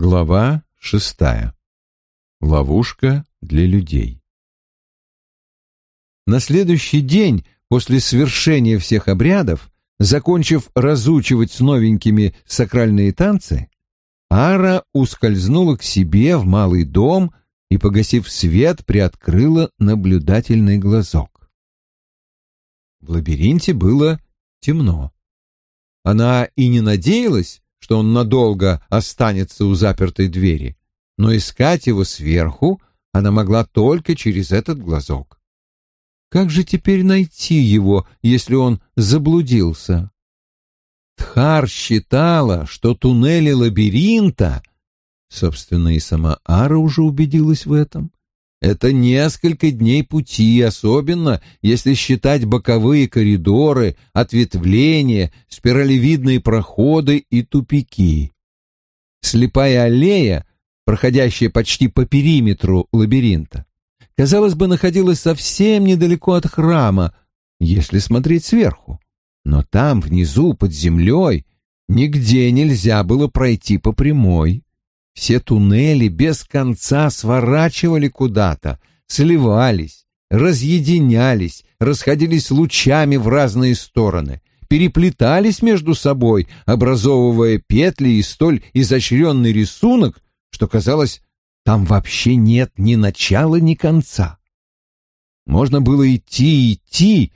Глава шестая. Ловушка для людей. На следующий день после свершения всех обрядов, закончив разучивать с новенькими сакральные танцы, Ара ускользнула к себе в малый дом и, погасив свет, приоткрыла наблюдательный глазок. В лабиринте было темно. Она и не надеялась, что он надолго останется у запертой двери, но искать его сверху она могла только через этот глазок. Как же теперь найти его, если он заблудился? Тхар считала, что туннели лабиринта, собственно, и сама Ара уже убедилась в этом, это несколько дней пути, особенно если считать боковые коридоры, ответвления, спиралевидные проходы и тупики. Слепая аллея, проходящая почти по периметру лабиринта, казалось бы, находилась совсем недалеко от храма, если смотреть сверху. Но там, внизу, под землей, нигде нельзя было пройти по прямой. Все туннели без конца сворачивали куда-то, сливались, разъединялись, расходились лучами в разные стороны, переплетались между собой, образовывая петли и столь изощренный рисунок, что казалось, там вообще нет ни начала, ни конца. Можно было идти идти,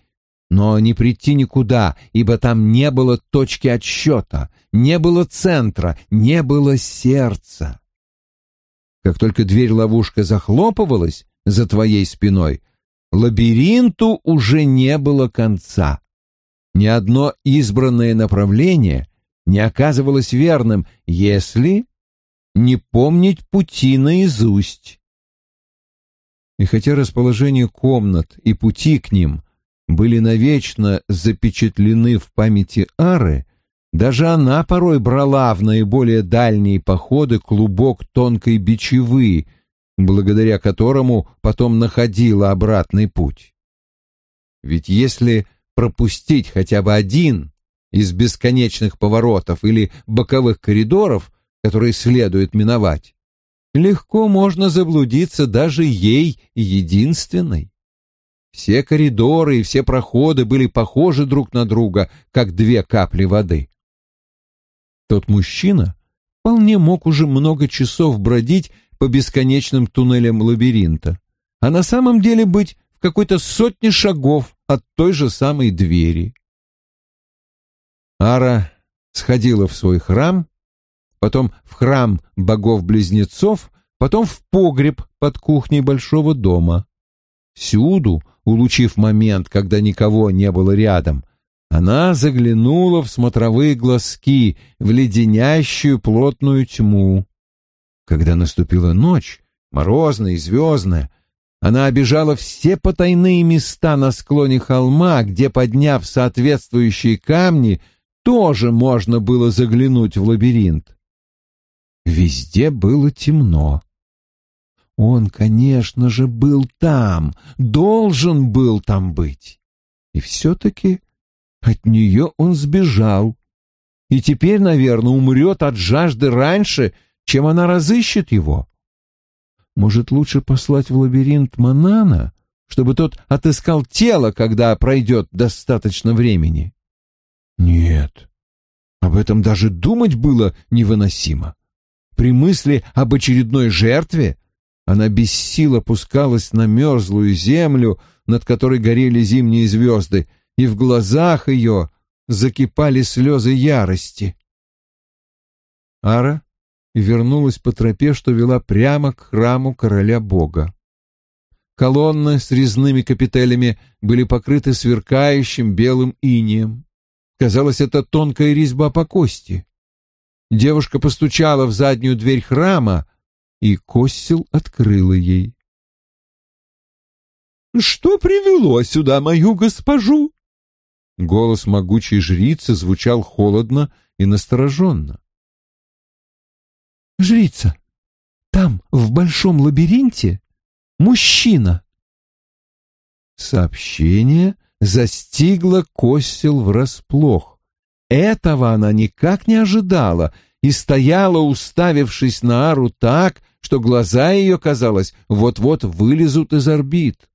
но не прийти никуда, ибо там не было точки отсчета, не было центра, не было сердца. Как только дверь-ловушка захлопывалась за твоей спиной, лабиринту уже не было конца. Ни одно избранное направление не оказывалось верным, если не помнить пути наизусть. И хотя расположение комнат и пути к ним были навечно запечатлены в памяти Ары, даже она порой брала в наиболее дальние походы клубок тонкой бичевы, благодаря которому потом находила обратный путь. Ведь если пропустить хотя бы один из бесконечных поворотов или боковых коридоров, которые следует миновать, легко можно заблудиться даже ей единственной. Все коридоры и все проходы были похожи друг на друга, как две капли воды. Тот мужчина вполне мог уже много часов бродить по бесконечным туннелям лабиринта, а на самом деле быть в какой-то сотне шагов от той же самой двери. Ара сходила в свой храм, потом в храм богов-близнецов, потом в погреб под кухней большого дома. Всюду, улучив момент, когда никого не было рядом, она заглянула в смотровые глазки, в леденящую плотную тьму. Когда наступила ночь, морозная и звездная, она обижала все потайные места на склоне холма, где, подняв соответствующие камни, тоже можно было заглянуть в лабиринт. Везде было темно. Он, конечно же, был там, должен был там быть. И все-таки от нее он сбежал. И теперь, наверное, умрет от жажды раньше, чем она разыщет его. Может, лучше послать в лабиринт Манана, чтобы тот отыскал тело, когда пройдет достаточно времени? Нет, об этом даже думать было невыносимо. При мысли об очередной жертве она без сил опускалась на мерзлую землю, над которой горели зимние звезды, и в глазах ее закипали слезы ярости. Ара вернулась по тропе, что вела прямо к храму короля бога. Колонны с резными капителями были покрыты сверкающим белым инием. Казалось, это тонкая резьба по кости. Девушка постучала в заднюю дверь храма, и Костел открыла ей. «Что привело сюда мою госпожу?» Голос могучей жрицы звучал холодно и настороженно. «Жрица, там, в большом лабиринте, мужчина!» Сообщение застигло Костел врасплох. Этого она никак не ожидала, и стояла, уставившись на Ару так, что глаза ее, казалось, вот-вот вылезут из орбит.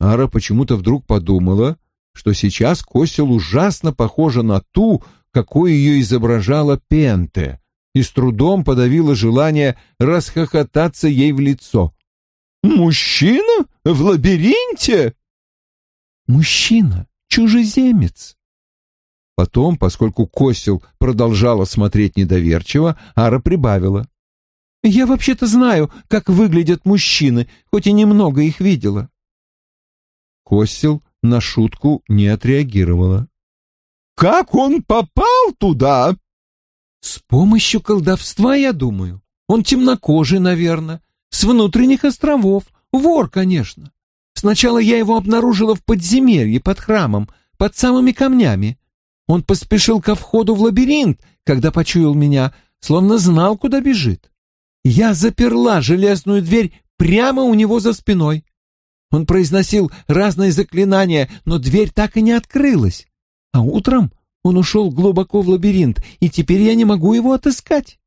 Ара почему-то вдруг подумала, что сейчас Косил ужасно похожа на ту, какой ее изображала Пенте, и с трудом подавила желание расхохотаться ей в лицо. «Мужчина? В лабиринте?» «Мужчина, чужеземец». Потом, поскольку Косил продолжала смотреть недоверчиво, Ара прибавила. «Я вообще-то знаю, как выглядят мужчины, хоть и немного их видела». Косил на шутку не отреагировала. «Как он попал туда?» «С помощью колдовства, я думаю. Он темнокожий, наверное, с внутренних островов, вор, конечно. Сначала я его обнаружила в подземелье под храмом, под самыми камнями. Он поспешил ко входу в лабиринт, когда почуял меня, словно знал, куда бежит. Я заперла железную дверь прямо у него за спиной. Он произносил разные заклинания, но дверь так и не открылась. А утром он ушел глубоко в лабиринт, и теперь я не могу его отыскать.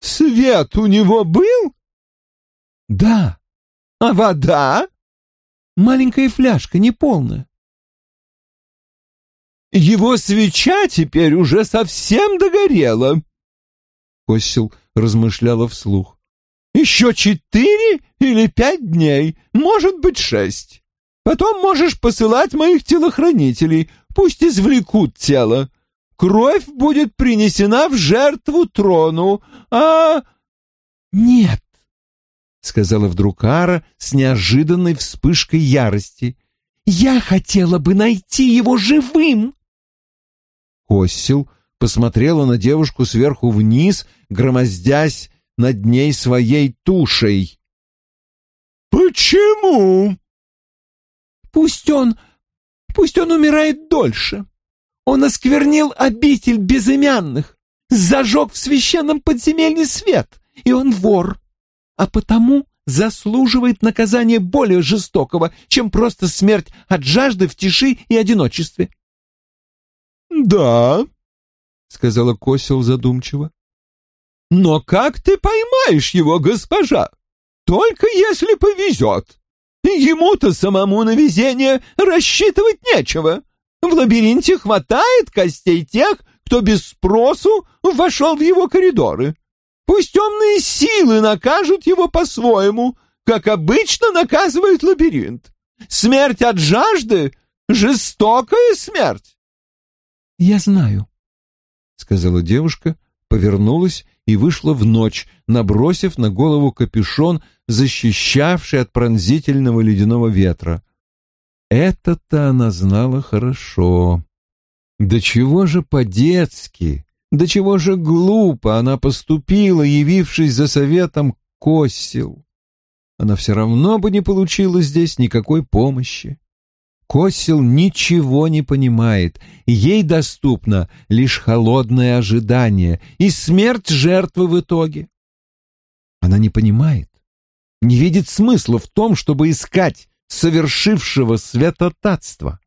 «Свет у него был?» «Да». «А вода?» «Маленькая фляжка, неполная». Его свеча теперь уже совсем догорела. Косил размышляла вслух. Еще четыре или пять дней, может быть, шесть. Потом можешь посылать моих телохранителей, пусть извлекут тело. Кровь будет принесена в жертву трону, а... Нет, — сказала вдруг Ара с неожиданной вспышкой ярости. «Я хотела бы найти его живым!» Коссил посмотрела на девушку сверху вниз, громоздясь над ней своей тушей. «Почему?» «Пусть он... пусть он умирает дольше. Он осквернил обитель безымянных, зажег в священном подземелье свет, и он вор, а потому заслуживает наказания более жестокого, чем просто смерть от жажды в тиши и одиночестве. «Да», — сказала Косил задумчиво. «Но как ты поймаешь его, госпожа? Только если повезет. Ему-то самому на везение рассчитывать нечего. В лабиринте хватает костей тех, кто без спросу вошел в его коридоры. Пусть темные силы накажут его по-своему, как обычно наказывает лабиринт. Смерть от жажды — жестокая смерть. «Я знаю», — сказала девушка, повернулась и вышла в ночь, набросив на голову капюшон, защищавший от пронзительного ледяного ветра. Это-то она знала хорошо. Да чего же по-детски, да чего же глупо она поступила, явившись за советом Косил. Она все равно бы не получила здесь никакой помощи. Косил ничего не понимает, ей доступно лишь холодное ожидание и смерть жертвы в итоге. Она не понимает, не видит смысла в том, чтобы искать совершившего святотатство.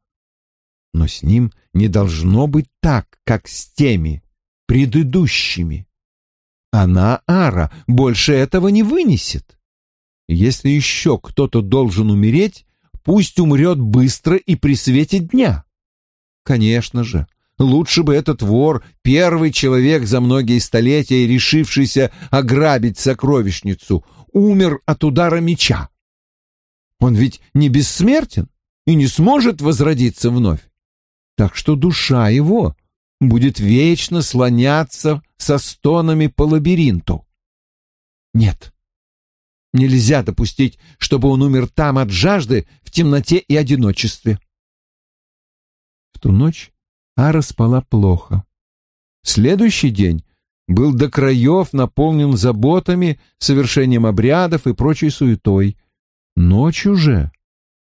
Но с ним не должно быть так, как с теми предыдущими. Она, Ара, больше этого не вынесет. Если еще кто-то должен умереть, пусть умрет быстро и при свете дня. Конечно же, лучше бы этот вор, первый человек за многие столетия, решившийся ограбить сокровищницу, умер от удара меча. Он ведь не бессмертен и не сможет возродиться вновь. Так что душа его будет вечно слоняться со стонами по лабиринту. Нет, Нельзя допустить, чтобы он умер там от жажды, в темноте и одиночестве. В ту ночь Ара спала плохо. Следующий день был до краев наполнен заботами, совершением обрядов и прочей суетой. Ночью же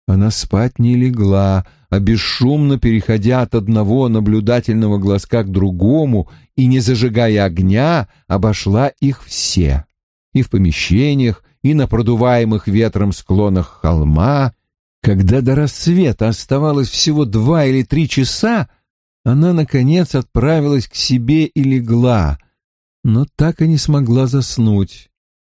она спать не легла, а бесшумно переходя от одного наблюдательного глазка к другому и не зажигая огня, обошла их все. И в помещениях, и на продуваемых ветром склонах холма. Когда до рассвета оставалось всего два или три часа, она, наконец, отправилась к себе и легла, но так и не смогла заснуть.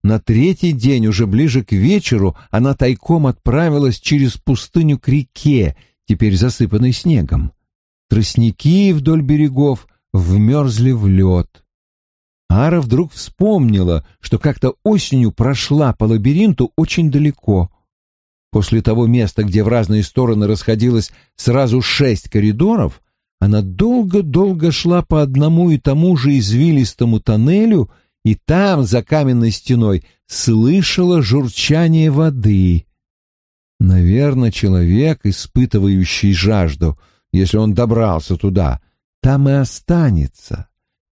На третий день, уже ближе к вечеру, она тайком отправилась через пустыню к реке, теперь засыпанной снегом. Тростники вдоль берегов вмерзли в лед. Ара вдруг вспомнила, что как-то осенью прошла по лабиринту очень далеко. После того места, где в разные стороны расходилось сразу шесть коридоров, она долго-долго шла по одному и тому же извилистому тоннелю и там, за каменной стеной, слышала журчание воды. Наверное, человек, испытывающий жажду, если он добрался туда, там и останется.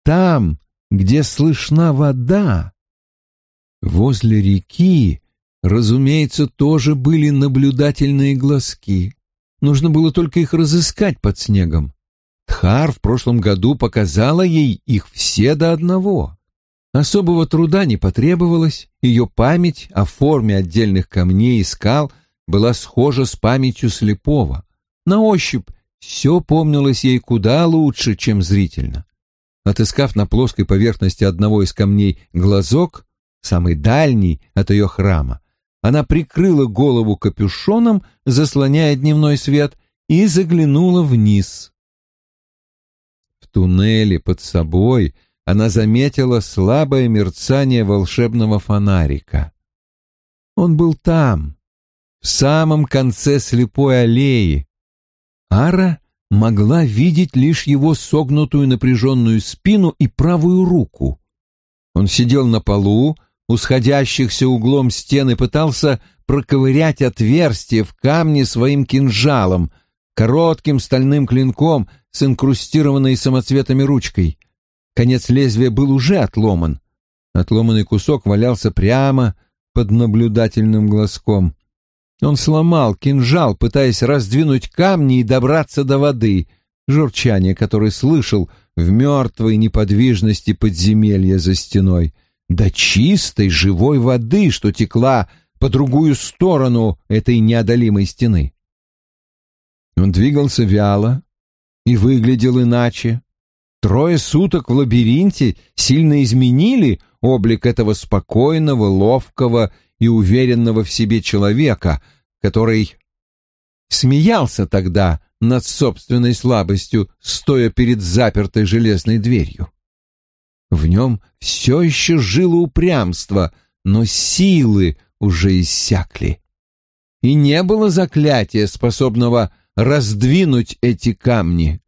Там, где слышна вода. Возле реки, разумеется, тоже были наблюдательные глазки. Нужно было только их разыскать под снегом. Тхар в прошлом году показала ей их все до одного. Особого труда не потребовалось, ее память о форме отдельных камней и скал была схожа с памятью слепого. На ощупь все помнилось ей куда лучше, чем зрительно. Отыскав на плоской поверхности одного из камней глазок, самый дальний от ее храма, она прикрыла голову капюшоном, заслоняя дневной свет, и заглянула вниз. В туннеле под собой она заметила слабое мерцание волшебного фонарика. Он был там, в самом конце слепой аллеи. Ара могла видеть лишь его согнутую напряженную спину и правую руку. Он сидел на полу, у сходящихся углом стены пытался проковырять отверстие в камне своим кинжалом, коротким стальным клинком с инкрустированной самоцветами ручкой. Конец лезвия был уже отломан. Отломанный кусок валялся прямо под наблюдательным глазком. Он сломал кинжал, пытаясь раздвинуть камни и добраться до воды, журчание, которое слышал в мертвой неподвижности подземелья за стеной, до чистой живой воды, что текла по другую сторону этой неодолимой стены. Он двигался вяло и выглядел иначе. Трое суток в лабиринте сильно изменили облик этого спокойного, ловкого и уверенного в себе человека, который смеялся тогда над собственной слабостью, стоя перед запертой железной дверью. В нем все еще жило упрямство, но силы уже иссякли. И не было заклятия, способного раздвинуть эти камни.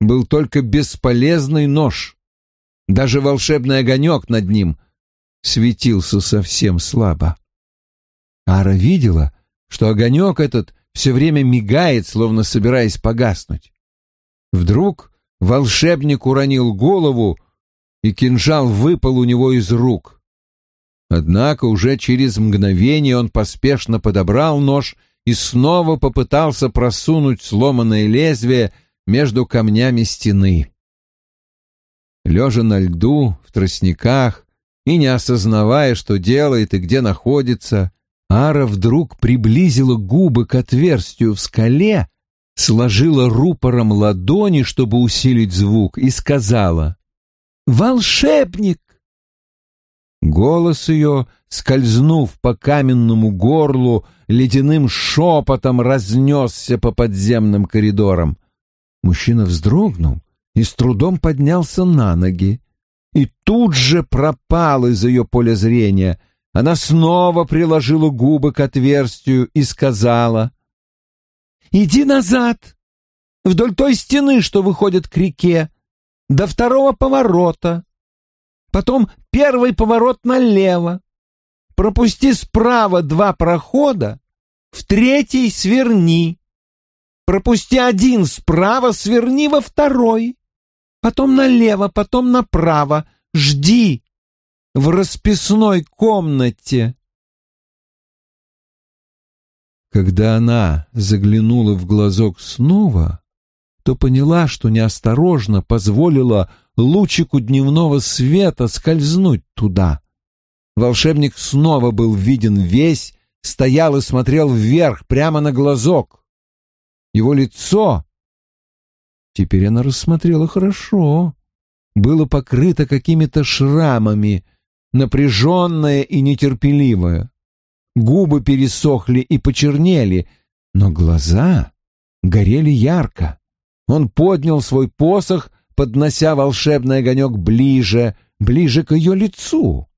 Был только бесполезный нож. Даже волшебный огонек над ним светился совсем слабо. Ара видела, что огонек этот все время мигает, словно собираясь погаснуть. Вдруг волшебник уронил голову, и кинжал выпал у него из рук. Однако уже через мгновение он поспешно подобрал нож и снова попытался просунуть сломанное лезвие между камнями стены. Лежа на льду, в тростниках, и не осознавая, что делает и где находится, Ара вдруг приблизила губы к отверстию в скале, сложила рупором ладони, чтобы усилить звук, и сказала «Волшебник!». Голос ее, скользнув по каменному горлу, ледяным шепотом разнесся по подземным коридорам. Мужчина вздрогнул и с трудом поднялся на ноги. И тут же пропал из ее поля зрения — она снова приложила губы к отверстию и сказала «Иди назад, вдоль той стены, что выходит к реке, до второго поворота, потом первый поворот налево, пропусти справа два прохода, в третий сверни, пропусти один справа, сверни во второй, потом налево, потом направо, жди, в расписной комнате. Когда она заглянула в глазок снова, то поняла, что неосторожно позволила лучику дневного света скользнуть туда. Волшебник снова был виден весь, стоял и смотрел вверх, прямо на глазок. Его лицо... Теперь она рассмотрела хорошо было покрыто какими-то шрамами, напряженное и нетерпеливое. Губы пересохли и почернели, но глаза горели ярко. Он поднял свой посох, поднося волшебный огонек ближе, ближе к ее лицу.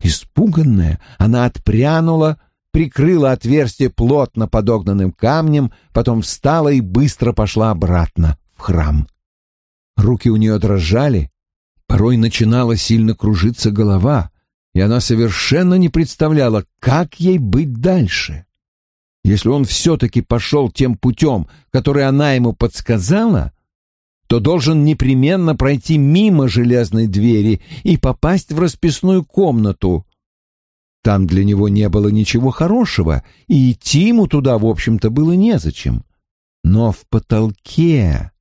Испуганная, она отпрянула, прикрыла отверстие плотно подогнанным камнем, потом встала и быстро пошла обратно храм. Руки у нее дрожали, порой начинала сильно кружиться голова, и она совершенно не представляла, как ей быть дальше. Если он все-таки пошел тем путем, который она ему подсказала, то должен непременно пройти мимо железной двери и попасть в расписную комнату. Там для него не было ничего хорошего, и идти ему туда, в общем-то, было незачем. Но в потолке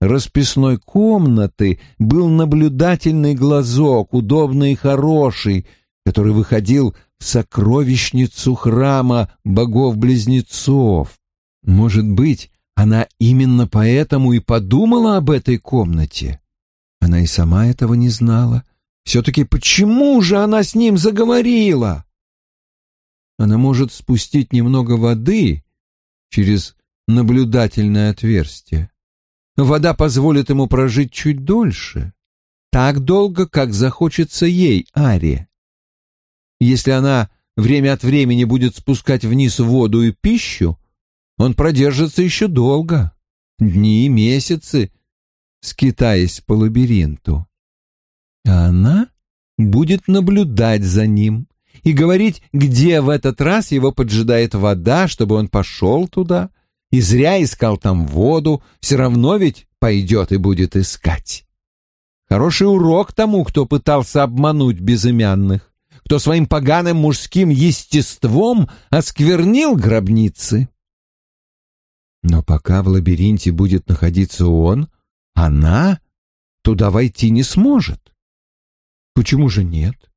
расписной комнаты был наблюдательный глазок, удобный и хороший, который выходил в сокровищницу храма богов-близнецов. Может быть, она именно поэтому и подумала об этой комнате. Она и сама этого не знала. Все-таки почему же она с ним заговорила? Она может спустить немного воды через наблюдательное отверстие. Вода позволит ему прожить чуть дольше, так долго, как захочется ей, Аре. Если она время от времени будет спускать вниз воду и пищу, он продержится еще долго, дни и месяцы, скитаясь по лабиринту. А она будет наблюдать за ним и говорить, где в этот раз его поджидает вода, чтобы он пошел туда, и зря искал там воду, все равно ведь пойдет и будет искать. Хороший урок тому, кто пытался обмануть безымянных, кто своим поганым мужским естеством осквернил гробницы. Но пока в лабиринте будет находиться он, она туда войти не сможет. Почему же нет?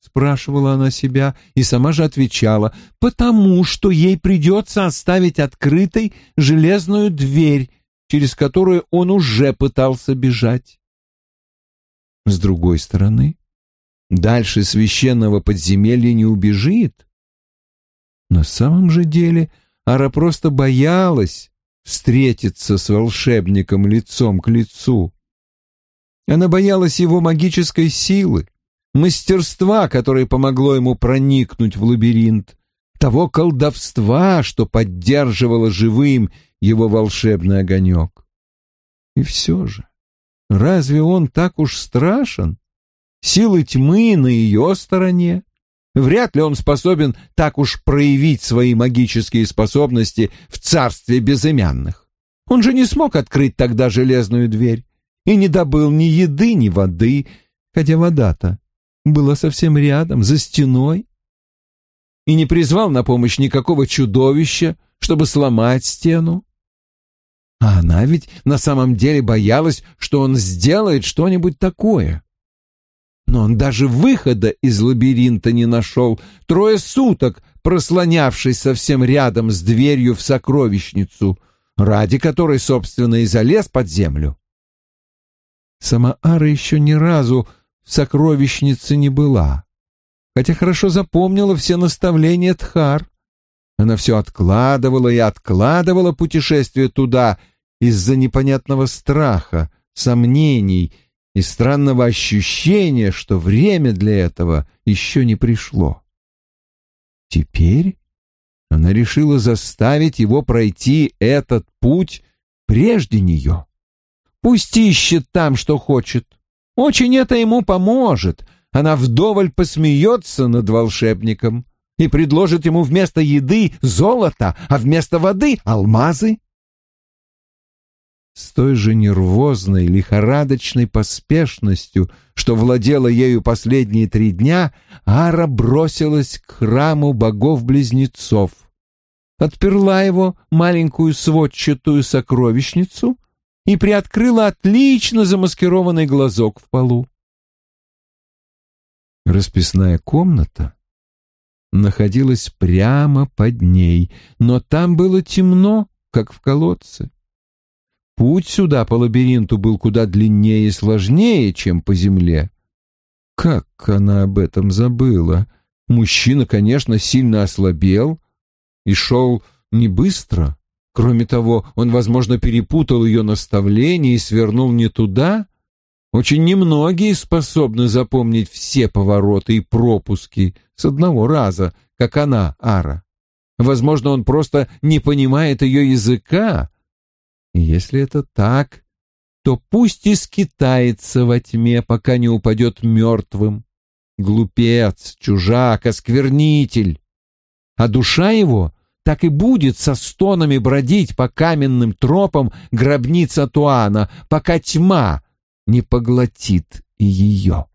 Спрашивала она себя и сама же отвечала, потому что ей придется оставить открытой железную дверь, через которую он уже пытался бежать. С другой стороны, дальше священного подземелья не убежит. На самом же деле Ара просто боялась встретиться с волшебником лицом к лицу. Она боялась его магической силы, мастерства, которое помогло ему проникнуть в лабиринт, того колдовства, что поддерживало живым его волшебный огонек. И все же, разве он так уж страшен? Силы тьмы на ее стороне, Вряд ли он способен так уж проявить свои магические способности в царстве безымянных. Он же не смог открыть тогда железную дверь и не добыл ни еды, ни воды, хотя вода-то была совсем рядом, за стеной, и не призвал на помощь никакого чудовища, чтобы сломать стену. А она ведь на самом деле боялась, что он сделает что-нибудь такое но он даже выхода из лабиринта не нашел, трое суток прослонявшись совсем рядом с дверью в сокровищницу, ради которой, собственно, и залез под землю. Сама Ара еще ни разу сокровищнице не была, хотя хорошо запомнила все наставления Тхар. Она все откладывала и откладывала путешествие туда из-за непонятного страха, сомнений — и странного ощущения, что время для этого еще не пришло. Теперь она решила заставить его пройти этот путь прежде нее. Пусть ищет там, что хочет. Очень это ему поможет. Она вдоволь посмеется над волшебником и предложит ему вместо еды золото, а вместо воды — алмазы с той же нервозной, лихорадочной поспешностью, что владела ею последние три дня, Ара бросилась к храму богов-близнецов. Отперла его маленькую сводчатую сокровищницу и приоткрыла отлично замаскированный глазок в полу. Расписная комната находилась прямо под ней, но там было темно, как в колодце. путь сюда по лабиринту был куда длиннее и сложнее, чем по земле. Как она об этом забыла? Мужчина, конечно, сильно ослабел и шел не быстро. Кроме того, он, возможно, перепутал ее наставление и свернул не туда. Очень немногие способны запомнить все повороты и пропуски с одного раза, как она, Ара. Возможно, он просто не понимает ее языка. Если это так, то пусть и скитается во тьме, пока не упадет мертвым. Глупец, чужак, осквернитель. А душа его так и будет со стонами бродить по каменным тропам гробница Туана, пока тьма не поглотит и ее.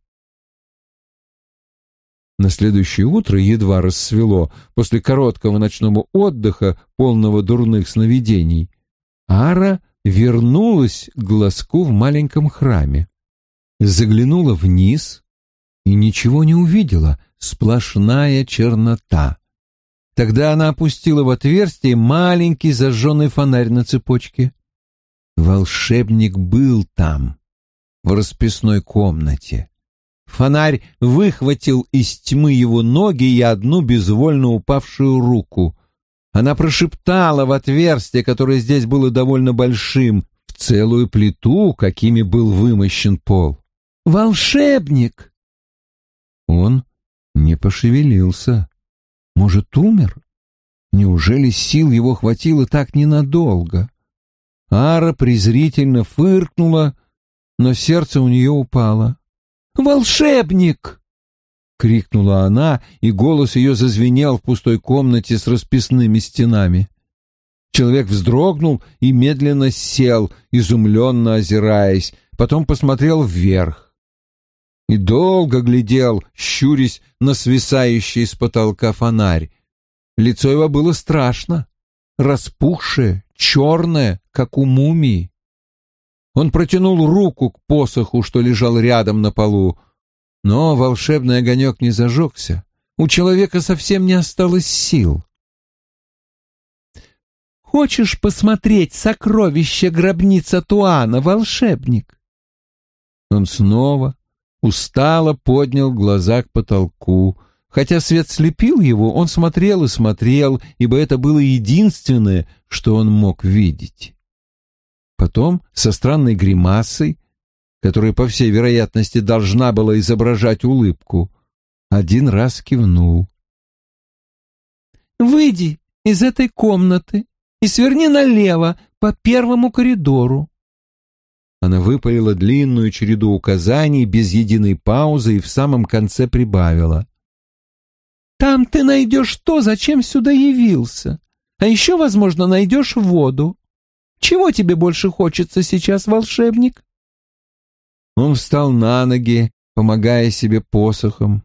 На следующее утро едва рассвело, после короткого ночного отдыха, полного дурных сновидений, Ара вернулась к глазку в маленьком храме. Заглянула вниз и ничего не увидела, сплошная чернота. Тогда она опустила в отверстие маленький зажженный фонарь на цепочке. Волшебник был там, в расписной комнате. Фонарь выхватил из тьмы его ноги и одну безвольно упавшую руку. Она прошептала в отверстие, которое здесь было довольно большим, в целую плиту, какими был вымощен пол. «Волшебник!» Он не пошевелился. Может, умер? Неужели сил его хватило так ненадолго? Ара презрительно фыркнула, но сердце у нее упало. «Волшебник!» — крикнула она, и голос ее зазвенел в пустой комнате с расписными стенами. Человек вздрогнул и медленно сел, изумленно озираясь, потом посмотрел вверх. И долго глядел, щурясь на свисающий с потолка фонарь. Лицо его было страшно, распухшее, черное, как у мумии. Он протянул руку к посоху, что лежал рядом на полу, но волшебный огонек не зажегся. У человека совсем не осталось сил. «Хочешь посмотреть сокровище гробница Туана, волшебник?» Он снова устало поднял глаза к потолку. Хотя свет слепил его, он смотрел и смотрел, ибо это было единственное, что он мог видеть. Потом, со странной гримасой, которая, по всей вероятности, должна была изображать улыбку, один раз кивнул. «Выйди из этой комнаты и сверни налево по первому коридору». Она выпалила длинную череду указаний без единой паузы и в самом конце прибавила. «Там ты найдешь то, зачем сюда явился, а еще, возможно, найдешь воду. Чего тебе больше хочется сейчас, волшебник?» Он встал на ноги, помогая себе посохом.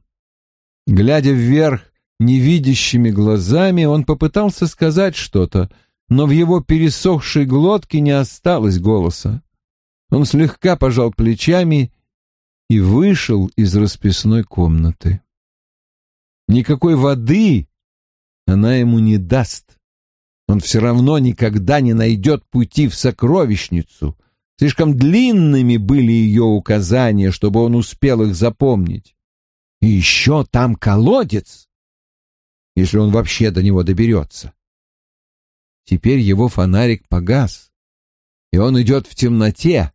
Глядя вверх невидящими глазами, он попытался сказать что-то, но в его пересохшей глотке не осталось голоса. Он слегка пожал плечами и вышел из расписной комнаты. Никакой воды она ему не даст. Он все равно никогда не найдет пути в сокровищницу. Слишком длинными были ее указания, чтобы он успел их запомнить. И еще там колодец, если он вообще до него доберется. Теперь его фонарик погас, и он идет в темноте,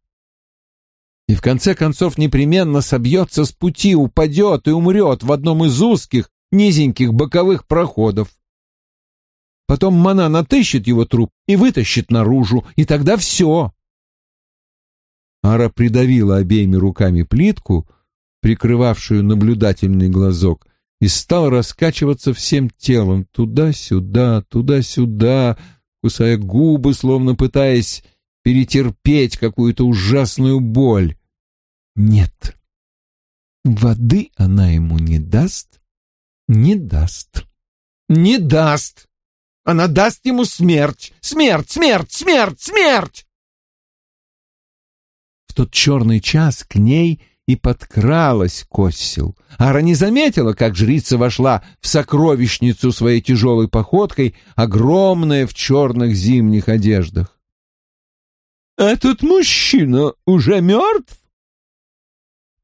и в конце концов непременно собьется с пути, упадет и умрет в одном из узких, низеньких боковых проходов. Потом Манан отыщет его труп и вытащит наружу, и тогда все. Ара придавила обеими руками плитку, прикрывавшую наблюдательный глазок, и стала раскачиваться всем телом туда-сюда, туда-сюда, кусая губы, словно пытаясь перетерпеть какую-то ужасную боль. Нет, воды она ему не даст, не даст, не даст. Она даст ему смерть! Смерть! Смерть! Смерть! Смерть!» В тот черный час к ней и подкралась Коссил. Ара не заметила, как жрица вошла в сокровищницу своей тяжелой походкой, огромная в черных зимних одеждах. Этот мужчина уже мертв?»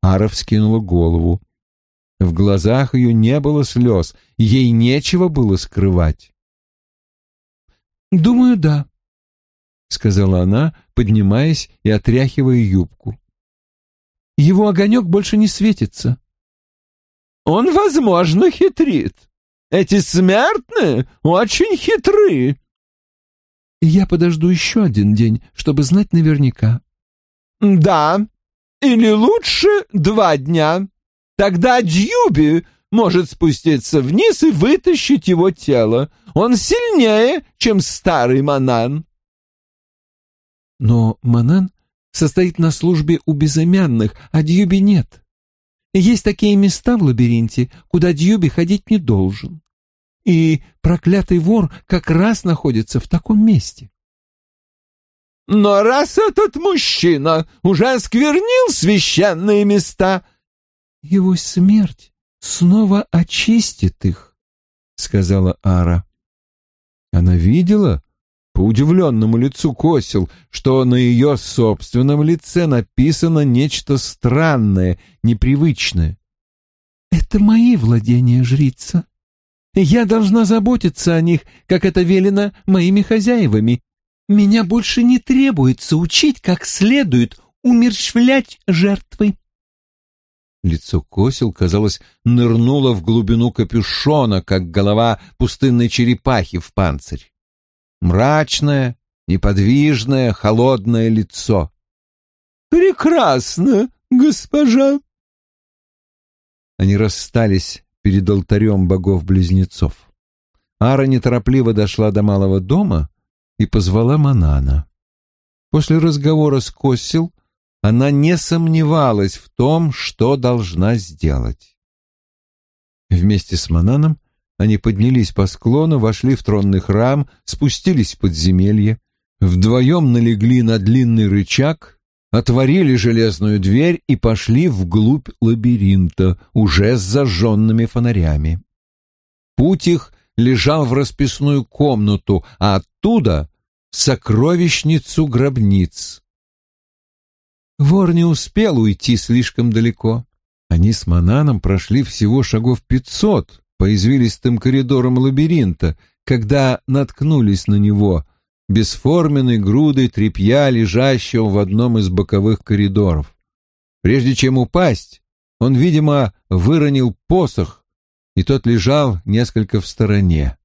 Ара вскинула голову. В глазах ее не было слез, ей нечего было скрывать. «Думаю, да», — сказала она, поднимаясь и отряхивая юбку. «Его огонек больше не светится». «Он, возможно, хитрит. Эти смертные очень хитры». «Я подожду еще один день, чтобы знать наверняка». «Да, или лучше два дня». Тогда Дьюби может спуститься вниз и вытащить его тело. Он сильнее, чем старый Манан. Но Манан состоит на службе у безымянных, а Дьюби нет. Есть такие места в лабиринте, куда Дьюби ходить не должен. И проклятый вор как раз находится в таком месте. Но раз этот мужчина уже осквернил священные места, его смерть снова очистит их, — сказала Ара. Она видела по удивленному лицу Косил, что на ее собственном лице написано нечто странное, непривычное. «Это мои владения, жрица. Я должна заботиться о них, как это велено моими хозяевами. Меня больше не требуется учить, как следует умерщвлять жертвы. Лицо косил, казалось, нырнуло в глубину капюшона, как голова пустынной черепахи в панцирь. Мрачное, неподвижное, холодное лицо. «Прекрасно, госпожа!» Они расстались перед алтарем богов-близнецов. Ара неторопливо дошла до малого дома и позвала Манана. После разговора с Косил она не сомневалась в том, что должна сделать. Вместе с Мананом они поднялись по склону, вошли в тронный храм, спустились в подземелье, вдвоем налегли на длинный рычаг, отворили железную дверь и пошли вглубь лабиринта, уже с зажженными фонарями. Путь их лежал в расписную комнату, а оттуда — сокровищницу гробниц. Вор не успел уйти слишком далеко. Они с Мананом прошли всего шагов пятьсот по извилистым коридорам лабиринта, когда наткнулись на него, бесформенной грудой тряпья, лежащего в одном из боковых коридоров. Прежде чем упасть, он, видимо, выронил посох, и тот лежал несколько в стороне.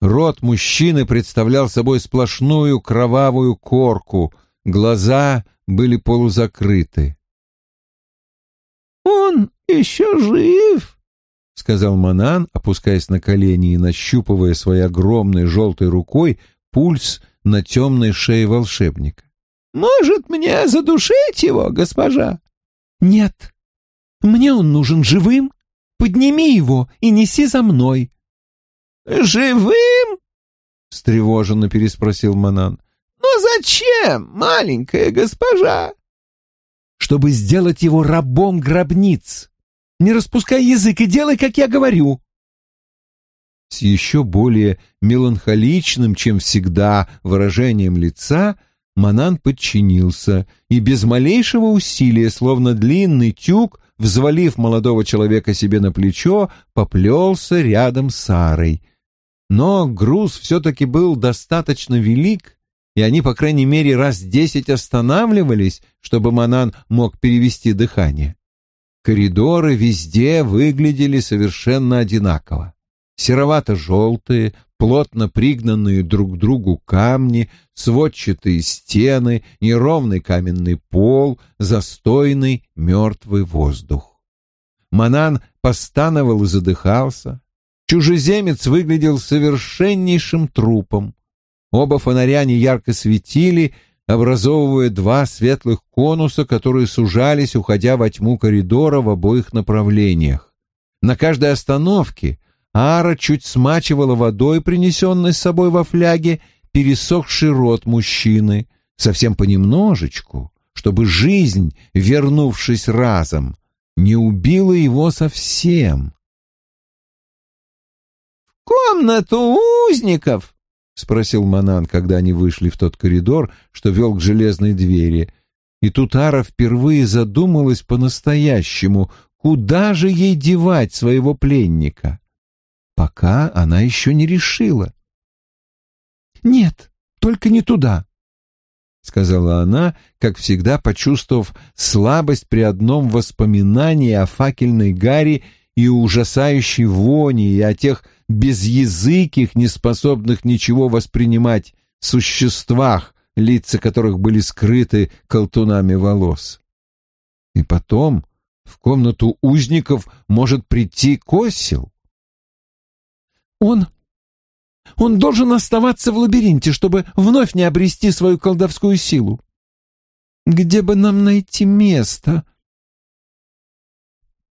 Рот мужчины представлял собой сплошную кровавую корку, глаза были полузакрыты. «Он еще жив!» — сказал Манан, опускаясь на колени и нащупывая своей огромной желтой рукой пульс на темной шее волшебника. «Может, мне задушить его, госпожа?» «Нет, мне он нужен живым. Подними его и неси за мной». «Живым?» — встревоженно переспросил Манан. «Но зачем, маленькая госпожа?» «Чтобы сделать его рабом гробниц. Не распускай язык и делай, как я говорю». С еще более меланхоличным, чем всегда, выражением лица Манан подчинился и без малейшего усилия, словно длинный тюк, взвалив молодого человека себе на плечо, поплелся рядом с Сарой. Но груз все-таки был достаточно велик, и они, по крайней мере, раз десять останавливались, чтобы Манан мог перевести дыхание. Коридоры везде выглядели совершенно одинаково. Серовато-желтые, плотно пригнанные друг к другу камни, сводчатые стены, неровный каменный пол, застойный мертвый воздух. Манан постановал и задыхался. Чужеземец выглядел совершеннейшим трупом. Оба фонаря неярко светили, образовывая два светлых конуса, которые сужались, уходя во тьму коридора в обоих направлениях. На каждой остановке Ара чуть смачивала водой, принесенной с собой во фляге, пересохший рот мужчины, совсем понемножечку, чтобы жизнь, вернувшись разом, не убила его совсем. «В комнату узников!» спросил Манан, когда они вышли в тот коридор, что вел к железной двери. И тут Ара впервые задумалась по-настоящему, куда же ей девать своего пленника. Пока она еще не решила. «Нет, только не туда», — сказала она, как всегда почувствовав слабость при одном воспоминании о факельной гаре и ужасающей вони, и о тех безязыких, неспособных ничего воспринимать существах, лица которых были скрыты колтунами волос. И потом в комнату узников может прийти Косил. «Он... он должен оставаться в лабиринте, чтобы вновь не обрести свою колдовскую силу. Где бы нам найти место?»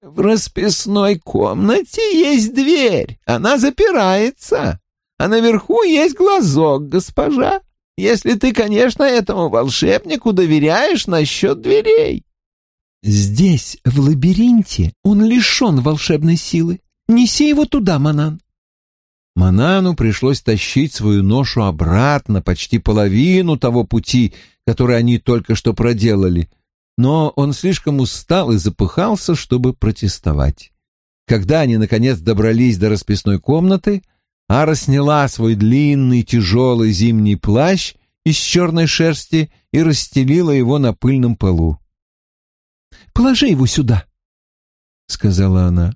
В расписной комнате есть дверь, она запирается, а наверху есть глазок, госпожа, если ты, конечно, этому волшебнику доверяешь насчет дверей. Здесь, в лабиринте, он лишен волшебной силы. Неси его туда, Манан. Манану пришлось тащить свою ношу обратно, почти половину того пути, который они только что проделали — но он слишком устал и запыхался, чтобы протестовать. Когда они, наконец, добрались до расписной комнаты, Ара сняла свой длинный тяжелый зимний плащ из черной шерсти и расстелила его на пыльном полу. «Положи его сюда», — сказала она.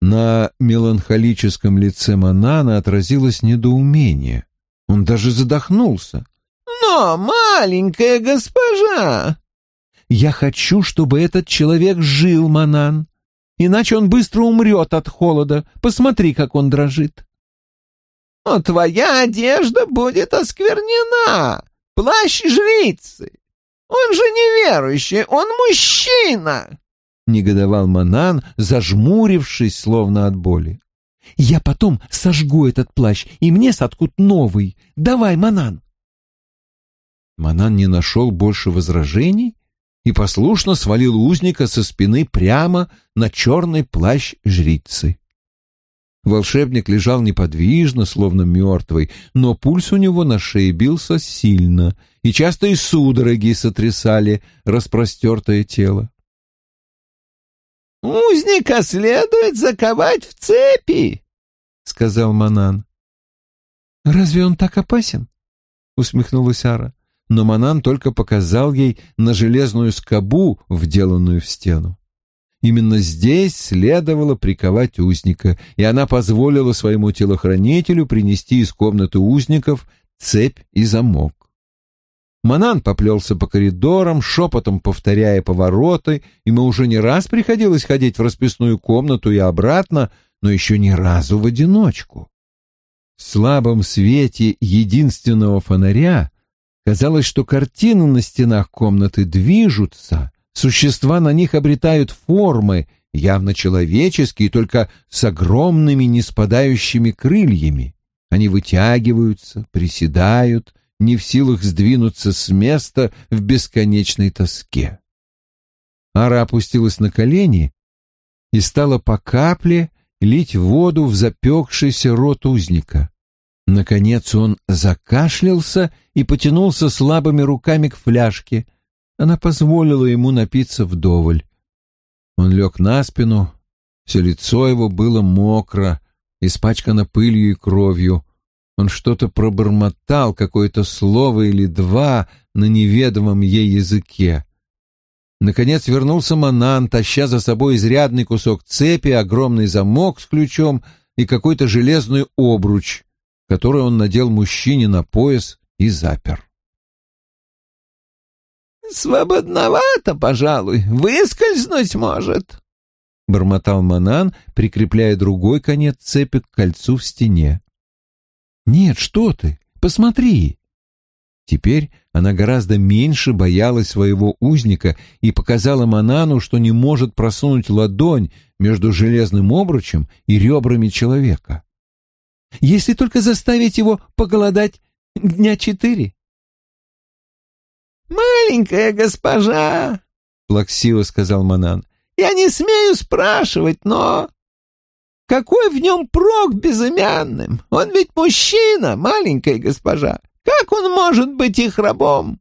На меланхолическом лице Манана отразилось недоумение. Он даже задохнулся. «Но, маленькая госпожа!» Я хочу, чтобы этот человек жил, Манан. Иначе он быстро умрет от холода. Посмотри, как он дрожит. Но твоя одежда будет осквернена. Плащ жрицы. Он же неверующий, он мужчина. Негодовал Манан, зажмурившись, словно от боли. Я потом сожгу этот плащ, и мне соткут новый. Давай, Манан. Манан не нашел больше возражений и послушно свалил узника со спины прямо на черный плащ жрицы. Волшебник лежал неподвижно, словно мертвый, но пульс у него на шее бился сильно, и часто и судороги сотрясали распростертое тело. «Узника следует заковать в цепи», — сказал Манан. «Разве он так опасен?» — усмехнулась Ара но Манан только показал ей на железную скобу, вделанную в стену. Именно здесь следовало приковать узника, и она позволила своему телохранителю принести из комнаты узников цепь и замок. Манан поплелся по коридорам, шепотом повторяя повороты, ему уже не раз приходилось ходить в расписную комнату и обратно, но еще ни разу в одиночку. В слабом свете единственного фонаря Казалось, что картины на стенах комнаты движутся, существа на них обретают формы, явно человеческие, только с огромными неспадающими крыльями. Они вытягиваются, приседают, не в силах сдвинуться с места в бесконечной тоске. Ара опустилась на колени и стала по капле лить воду в запекшийся рот узника. Наконец он закашлялся и потянулся слабыми руками к фляжке. Она позволила ему напиться вдоволь. Он лег на спину, все лицо его было мокро, испачкано пылью и кровью. Он что-то пробормотал, какое-то слово или два на неведомом ей языке. Наконец вернулся Манан, таща за собой изрядный кусок цепи, огромный замок с ключом и какой-то железный обруч который он надел мужчине на пояс и запер. «Свободновато, пожалуй, выскользнуть может», — бормотал Манан, прикрепляя другой конец цепи к кольцу в стене. «Нет, что ты, посмотри!» Теперь она гораздо меньше боялась своего узника и показала Манану, что не может просунуть ладонь между железным обручем и ребрами человека если только заставить его поголодать дня четыре. «Маленькая госпожа», — плаксиво сказал Манан, — «я не смею спрашивать, но...» Какой в нем прок безымянным? Он ведь мужчина, маленькая госпожа. Как он может быть их рабом?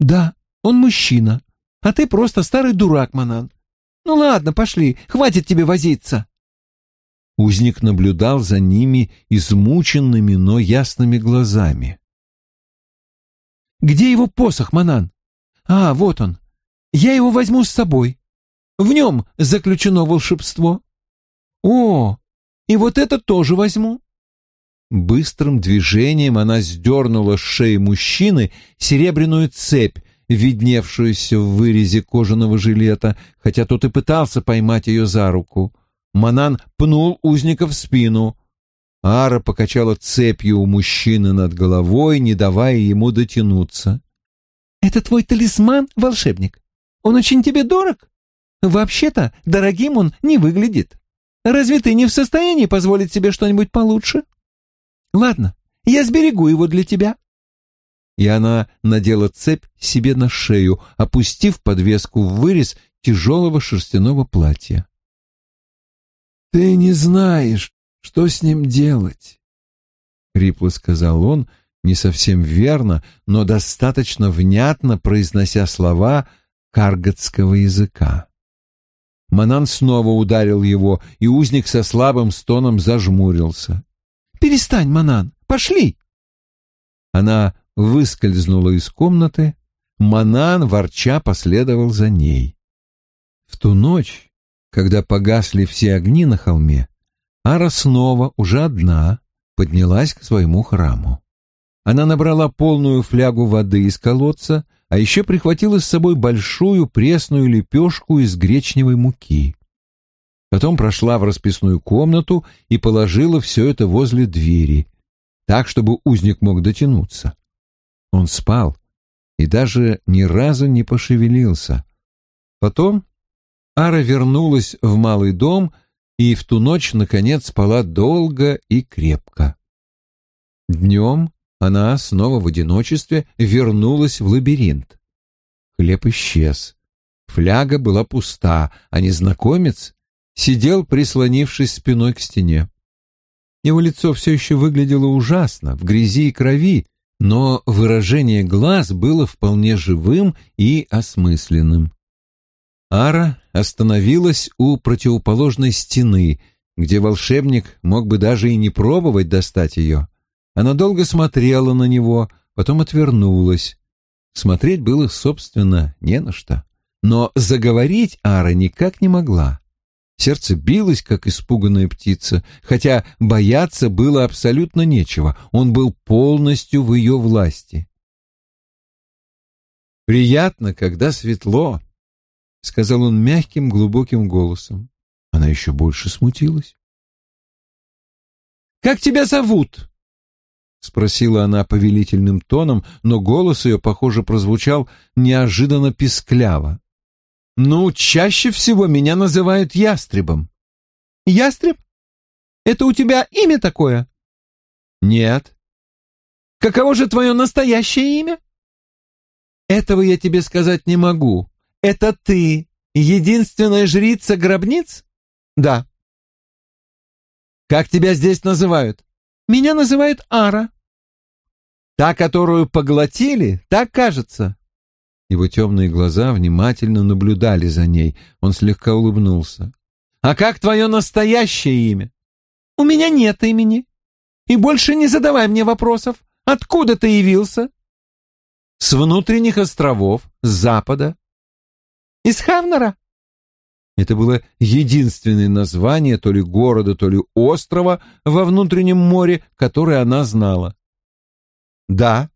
Да, он мужчина, а ты просто старый дурак, Манан. Ну ладно, пошли, хватит тебе возиться. Узник наблюдал за ними измученными, но ясными глазами. «Где его посох, Манан? А, вот он. Я его возьму с собой. В нем заключено волшебство. О, и вот это тоже возьму». Быстрым движением она сдернула с шеи мужчины серебряную цепь, видневшуюся в вырезе кожаного жилета, хотя тот и пытался поймать ее за руку. Манан пнул узника в спину. Ара покачала цепью у мужчины над головой, не давая ему дотянуться. «Это твой талисман, волшебник? Он очень тебе дорог? Вообще-то дорогим он не выглядит. Разве ты не в состоянии позволить себе что-нибудь получше? Ладно, я сберегу его для тебя». И она надела цепь себе на шею, опустив подвеску в вырез тяжелого шерстяного платья. «Ты не знаешь, что с ним делать», — хрипло сказал он, не совсем верно, но достаточно внятно произнося слова каргатского языка. Манан снова ударил его, и узник со слабым стоном зажмурился. «Перестань, Манан, пошли!» Она выскользнула из комнаты, Манан, ворча, последовал за ней. В ту ночь когда погасли все огни на холме, Ара снова, уже одна, поднялась к своему храму. Она набрала полную флягу воды из колодца, а еще прихватила с собой большую пресную лепешку из гречневой муки. Потом прошла в расписную комнату и положила все это возле двери, так, чтобы узник мог дотянуться. Он спал и даже ни разу не пошевелился. Потом Ара вернулась в малый дом и в ту ночь, наконец, спала долго и крепко. Днем она снова в одиночестве вернулась в лабиринт. Хлеб исчез. Фляга была пуста, а незнакомец сидел, прислонившись спиной к стене. Его лицо все еще выглядело ужасно, в грязи и крови, но выражение глаз было вполне живым и осмысленным. Ара остановилась у противоположной стены, где волшебник мог бы даже и не пробовать достать ее. Она долго смотрела на него, потом отвернулась. Смотреть было, собственно, не на что. Но заговорить Ара никак не могла. Сердце билось, как испуганная птица, хотя бояться было абсолютно нечего, он был полностью в ее власти. Приятно, когда светло, — сказал он мягким, глубоким голосом. Она еще больше смутилась. «Как тебя зовут?» — спросила она повелительным тоном, но голос ее, похоже, прозвучал неожиданно пискляво. «Ну, чаще всего меня называют ястребом». «Ястреб? Это у тебя имя такое?» «Нет». «Каково же твое настоящее имя?» «Этого я тебе сказать не могу. Это ты, единственная жрица гробниц? Да. Как тебя здесь называют? Меня называют Ара. Та, которую поглотили, так кажется. Его темные глаза внимательно наблюдали за ней. Он слегка улыбнулся. А как твое настоящее имя? У меня нет имени. И больше не задавай мне вопросов. Откуда ты явился? С внутренних островов, с запада. Из Хавнера?» Это было единственное название то ли города, то ли острова во внутреннем море, которое она знала. «Да,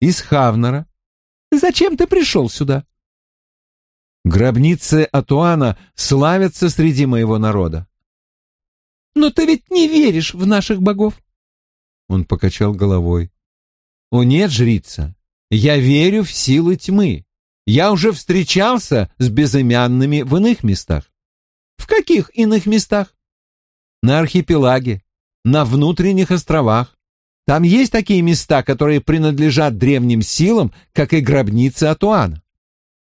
из Хавнера. Зачем ты пришел сюда?» «Гробницы Атуана славятся среди моего народа». «Но ты ведь не веришь в наших богов?» Он покачал головой. «О нет, жрица, я верю в силы тьмы. Я уже встречался с безымянными в иных местах. В каких иных местах? На архипелаге, на внутренних островах. Там есть такие места, которые принадлежат древним силам, как и гробница Атуана.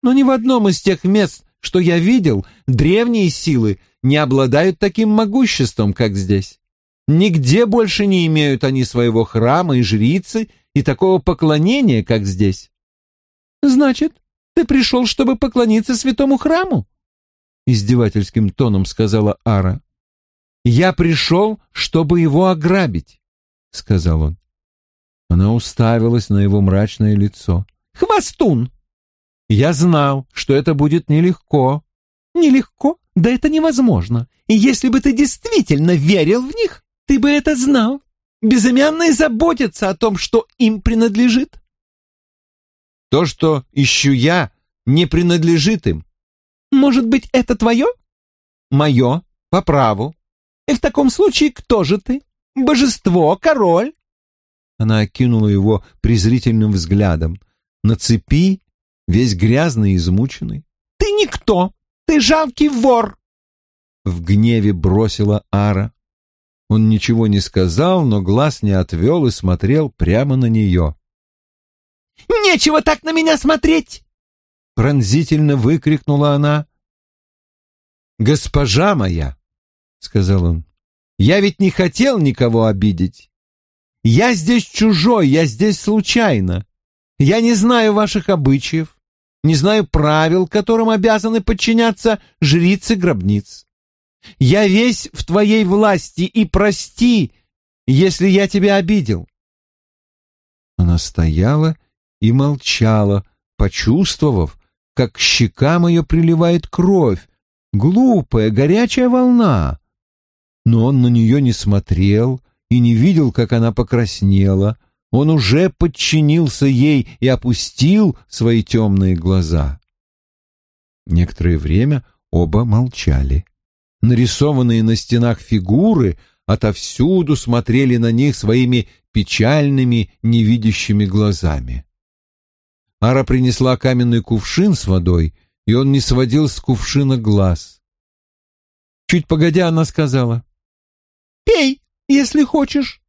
Но ни в одном из тех мест, что я видел, древние силы не обладают таким могуществом, как здесь. Нигде больше не имеют они своего храма и жрицы и такого поклонения, как здесь. Значит, ты пришел, чтобы поклониться святому храму? Издевательским тоном сказала Ара. Я пришел, чтобы его ограбить, сказал он. Она уставилась на его мрачное лицо. Хвостун! Я знал, что это будет нелегко. Нелегко? Да это невозможно. И если бы ты действительно верил в них, ты бы это знал. Безымянные заботятся о том, что им принадлежит. То, что ищу я, не принадлежит им. Может быть, это твое? Мое, по праву. И в таком случае кто же ты? Божество, король? Она окинула его презрительным взглядом. На цепи, весь грязный и измученный. Ты никто, ты жалкий вор. В гневе бросила Ара. Он ничего не сказал, но глаз не отвел и смотрел прямо на нее. «Нечего так на меня смотреть!» Пронзительно выкрикнула она. «Госпожа моя!» — сказал он. «Я ведь не хотел никого обидеть. Я здесь чужой, я здесь случайно. Я не знаю ваших обычаев, не знаю правил, которым обязаны подчиняться жрицы гробниц. Я весь в твоей власти, и прости, если я тебя обидел. Она стояла и молчала, почувствовав, как к щекам ее приливает кровь, глупая, горячая волна. Но он на нее не смотрел и не видел, как она покраснела. Он уже подчинился ей и опустил свои темные глаза. Некоторое время оба молчали. Нарисованные на стенах фигуры отовсюду смотрели на них своими печальными, невидящими глазами. Ара принесла каменный кувшин с водой, и он не сводил с кувшина глаз. Чуть погодя, она сказала, «Пей, если хочешь».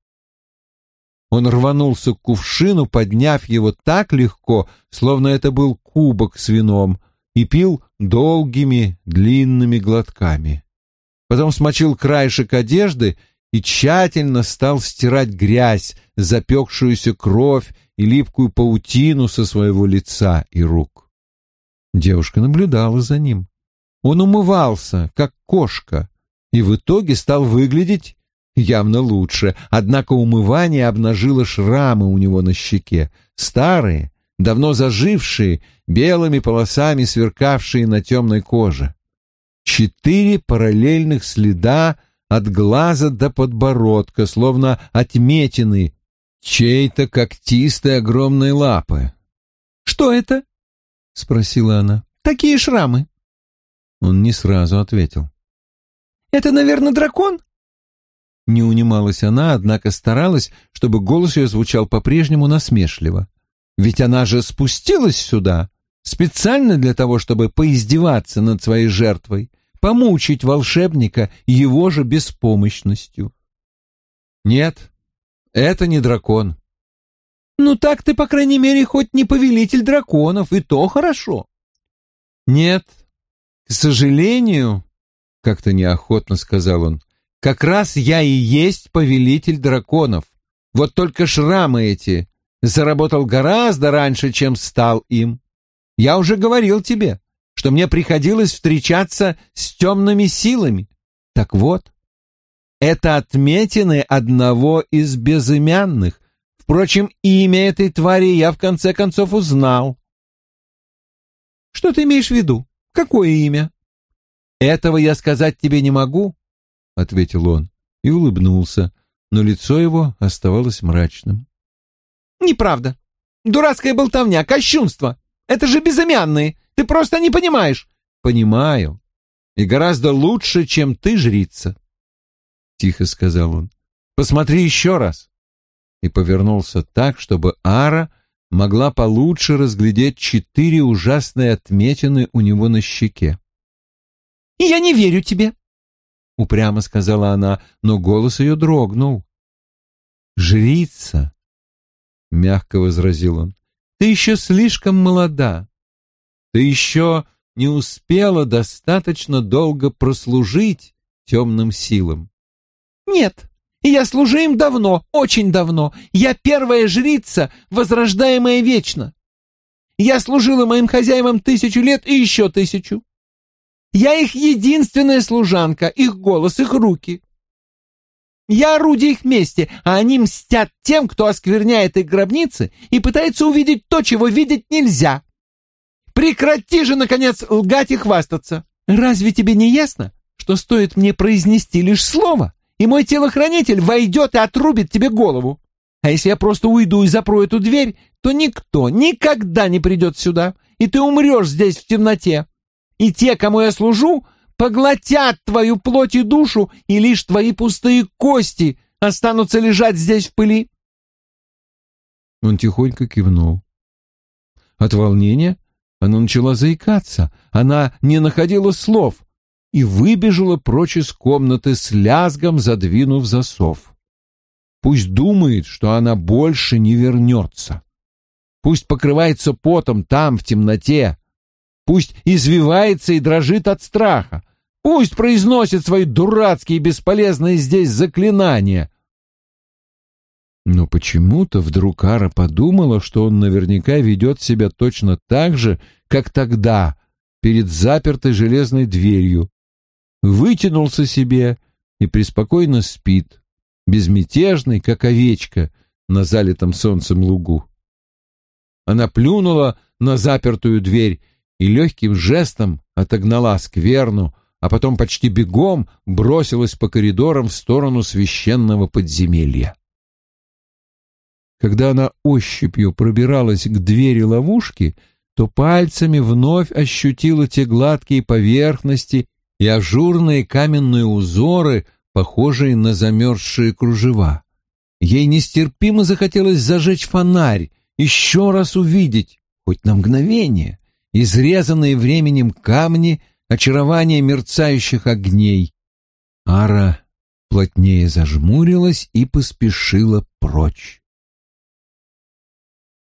Он рванулся к кувшину, подняв его так легко, словно это был кубок с вином, и пил долгими длинными глотками потом смочил краешек одежды и тщательно стал стирать грязь, запекшуюся кровь и липкую паутину со своего лица и рук. Девушка наблюдала за ним. Он умывался, как кошка, и в итоге стал выглядеть явно лучше, однако умывание обнажило шрамы у него на щеке, старые, давно зажившие, белыми полосами сверкавшие на темной коже четыре параллельных следа от глаза до подбородка, словно отметины чьей-то когтистой огромной лапы. «Что это?» — спросила она. «Такие шрамы». Он не сразу ответил. «Это, наверное, дракон?» Не унималась она, однако старалась, чтобы голос ее звучал по-прежнему насмешливо. «Ведь она же спустилась сюда, специально для того, чтобы поиздеваться над своей жертвой, помучить волшебника его же беспомощностью. Нет, это не дракон. Ну так ты, по крайней мере, хоть не повелитель драконов, и то хорошо. Нет, к сожалению, как-то неохотно сказал он, как раз я и есть повелитель драконов. Вот только шрамы эти заработал гораздо раньше, чем стал им. Я уже говорил тебе, что мне приходилось встречаться с темными силами. Так вот, это отметины одного из безымянных. Впрочем, имя этой твари я в конце концов узнал. Что ты имеешь в виду? Какое имя? Этого я сказать тебе не могу, — ответил он и улыбнулся, но лицо его оставалось мрачным. Неправда. Дурацкая болтовня, кощунство. Это же безымянные. Ты просто не понимаешь. Понимаю. И гораздо лучше, чем ты, жрица. Тихо сказал он. Посмотри еще раз. И повернулся так, чтобы Ара могла получше разглядеть четыре ужасные отметины у него на щеке. «Я не верю тебе», — упрямо сказала она, но голос ее дрогнул. «Жрица», — мягко возразил он, — «ты еще слишком молода. Ты еще не успела достаточно долго прослужить темным силам. «Нет, я служу им давно, очень давно. Я первая жрица, возрождаемая вечно. Я служила моим хозяевам тысячу лет и еще тысячу. Я их единственная служанка, их голос, их руки. Я орудие их мести, а они мстят тем, кто оскверняет их гробницы и пытается увидеть то, чего видеть нельзя. Прекрати же, наконец, лгать и хвастаться. Разве тебе не ясно, что стоит мне произнести лишь слово, и мой телохранитель войдет и отрубит тебе голову? А если я просто уйду и запру эту дверь, то никто никогда не придет сюда, и ты умрешь здесь в темноте. И те, кому я служу, поглотят твою плоть и душу, и лишь твои пустые кости останутся лежать здесь в пыли. Он тихонько кивнул. От волнения она начала заикаться, она не находила слов и выбежала прочь из комнаты с лязгом, задвинув засов. Пусть думает, что она больше не вернется. Пусть покрывается потом там, в темноте. Пусть извивается и дрожит от страха. Пусть произносит свои дурацкие и бесполезные здесь заклинания. Но почему-то вдруг Ара подумала, что он наверняка ведет себя точно так же, как тогда, перед запертой железной дверью. Вытянулся себе и преспокойно спит, безмятежный, как овечка на залитом солнцем лугу. Она плюнула на запертую дверь и легким жестом отогнала скверну, а потом почти бегом бросилась по коридорам в сторону священного подземелья. Когда она ощупью пробиралась к двери ловушки, то пальцами вновь ощутила те гладкие поверхности и ажурные каменные узоры, похожие на замерзшие кружева. Ей нестерпимо захотелось зажечь фонарь, еще раз увидеть, хоть на мгновение, изрезанные временем камни, очарование мерцающих огней. Ара плотнее зажмурилась и поспешила прочь.